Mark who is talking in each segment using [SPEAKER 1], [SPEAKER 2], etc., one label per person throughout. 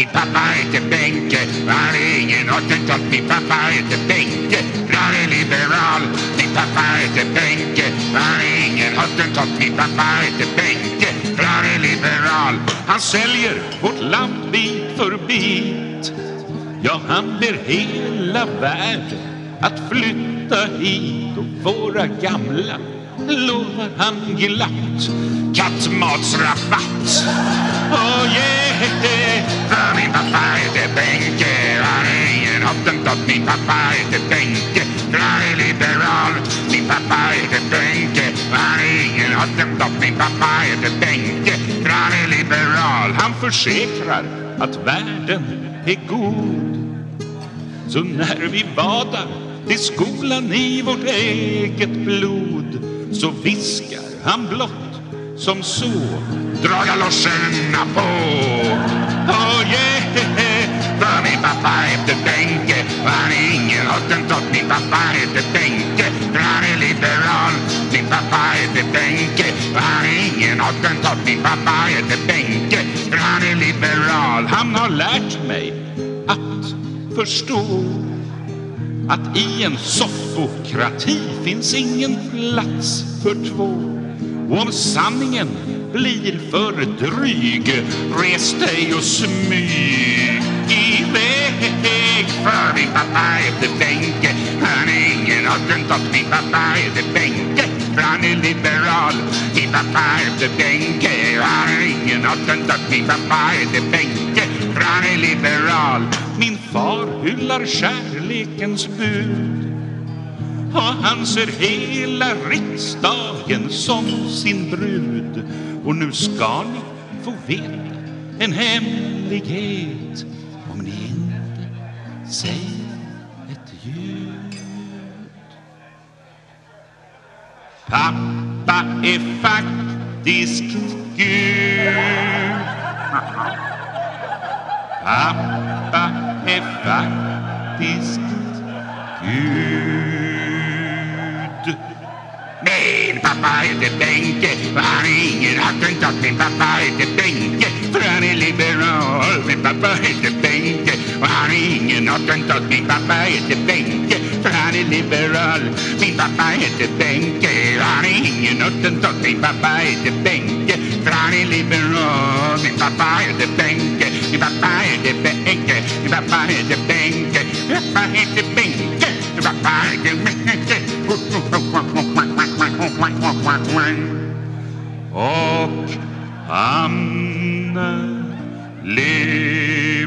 [SPEAKER 1] Min pappa heter Benke, han är ingen hottentott. Min pappa heter Benke, han är liberal. Min pappa heter Benke, han är ingen hottentott. Min pappa heter Benke, han är liberal.
[SPEAKER 2] Han säljer vårt land bit för bit. Ja, han ber hela världen att flytta hit och våra gamla lovar han glatt
[SPEAKER 1] Kattmatsrabatt.
[SPEAKER 2] Oh yeah!
[SPEAKER 1] För min pappa heter Benke, han är ingen hottentott. Min pappa heter Benke, han är liberal. Min pappa heter Benke, han hottentott. Min pappa heter Benke, han är liberal.
[SPEAKER 2] Han försäkrar att världen är god. Så när vi badar till skolan i vårt eget blod så viskar han blott som så
[SPEAKER 1] Dra galoscherna på.
[SPEAKER 2] Oh yeah!
[SPEAKER 1] För min pappa heter Benke, han är ingen hottentott. Min pappa heter Benke, för han är liberal. Min pappa heter Benke, han är ingen hottentott. Min pappa heter Benke, för han är liberal.
[SPEAKER 2] Han har lärt mig att förstå att i en soffokrati finns ingen plats för två. Och om sanningen blir för dryg, res dig och smyg iväg.
[SPEAKER 1] För min pappa heter Benke, han är ingen att Min pappa heter Benke, för han är liberal. Min pappa heter Benke, han är ingen att Min pappa heter Benke, för han är liberal.
[SPEAKER 2] Min far hyllar kärlekens bud och han ser hela riksdagen som sin brud. Och nu ska ni få veta en hemlighet om ni inte säger ett ljud. Pappa är faktiskt Gud. Pappa är faktiskt Gud.
[SPEAKER 1] Min pappa heter Benke, och han är ingen attentat. Min pappa heter Benke, för han är liberal. Min pappa heter Benke, och han är ingen attentat. Min pappa heter Benke, liberal. Min pappa heter Benke, han är ingen hottentott. Min pappa heter Benke, för han är liberal. Min pappa heter Benke, min pappa heter Benke, min pappa heter Benke, min pappa heter Benke, min pappa heter Benke.
[SPEAKER 2] Och han eh, är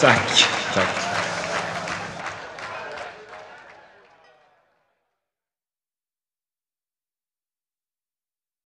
[SPEAKER 3] Tack, tack.